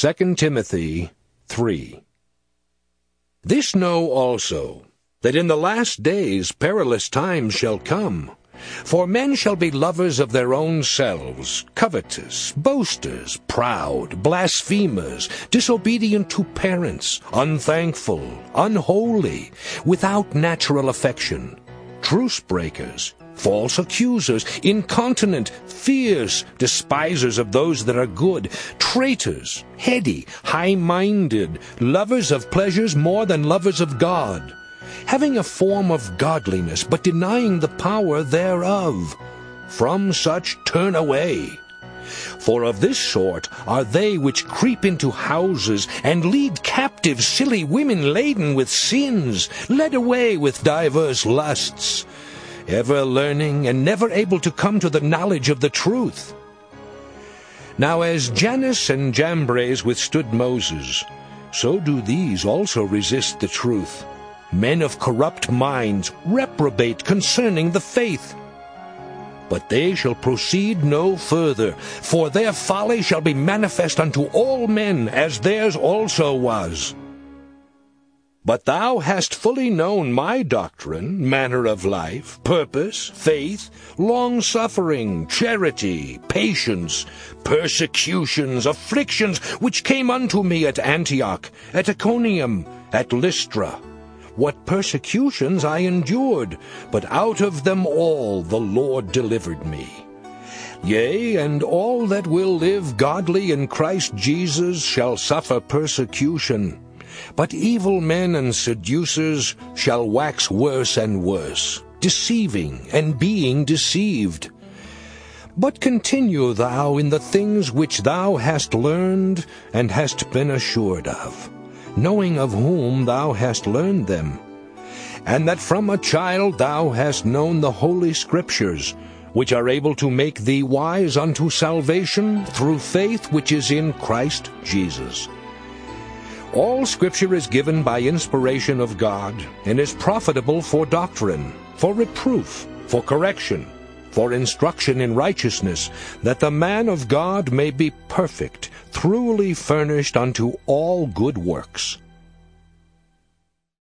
2 Timothy 3 This know also, that in the last days perilous times shall come. For men shall be lovers of their own selves, covetous, boasters, proud, blasphemers, disobedient to parents, unthankful, unholy, without natural affection, truce breakers, false accusers, incontinent, fierce, despisers of those that are good, traitors, heady, high-minded, lovers of pleasures more than lovers of God having a form of godliness, but denying the power thereof. From such turn away. For of this sort are they which creep into houses, and lead captive silly women laden with sins, led away with divers lusts, ever learning, and never able to come to the knowledge of the truth. Now as Jannes and Jambres withstood Moses, so do these also resist the truth men of corrupt minds reprobate concerning the faith. But they shall proceed no further, for their folly shall be manifest unto all men, as theirs also was. But thou hast fully known my doctrine, manner of life, purpose, faith, long-suffering, charity, patience, persecutions, afflictions, which came unto me at Antioch, at Iconium, at Lystra, what persecutions I endured, but out of them all the Lord delivered me. Yea, and all that will live godly in Christ Jesus shall suffer persecution. But evil men and seducers shall wax worse and worse, deceiving and being deceived. But continue thou in the things which thou hast learned and hast been assured of knowing of whom thou hast learned them, and that from a child thou hast known the holy Scriptures, which are able to make thee wise unto salvation through faith which is in Christ Jesus. All Scripture is given by inspiration of God, and is profitable for doctrine, for reproof, for correction, for instruction in righteousness, that the man of God may be perfect, truly furnished unto all good works.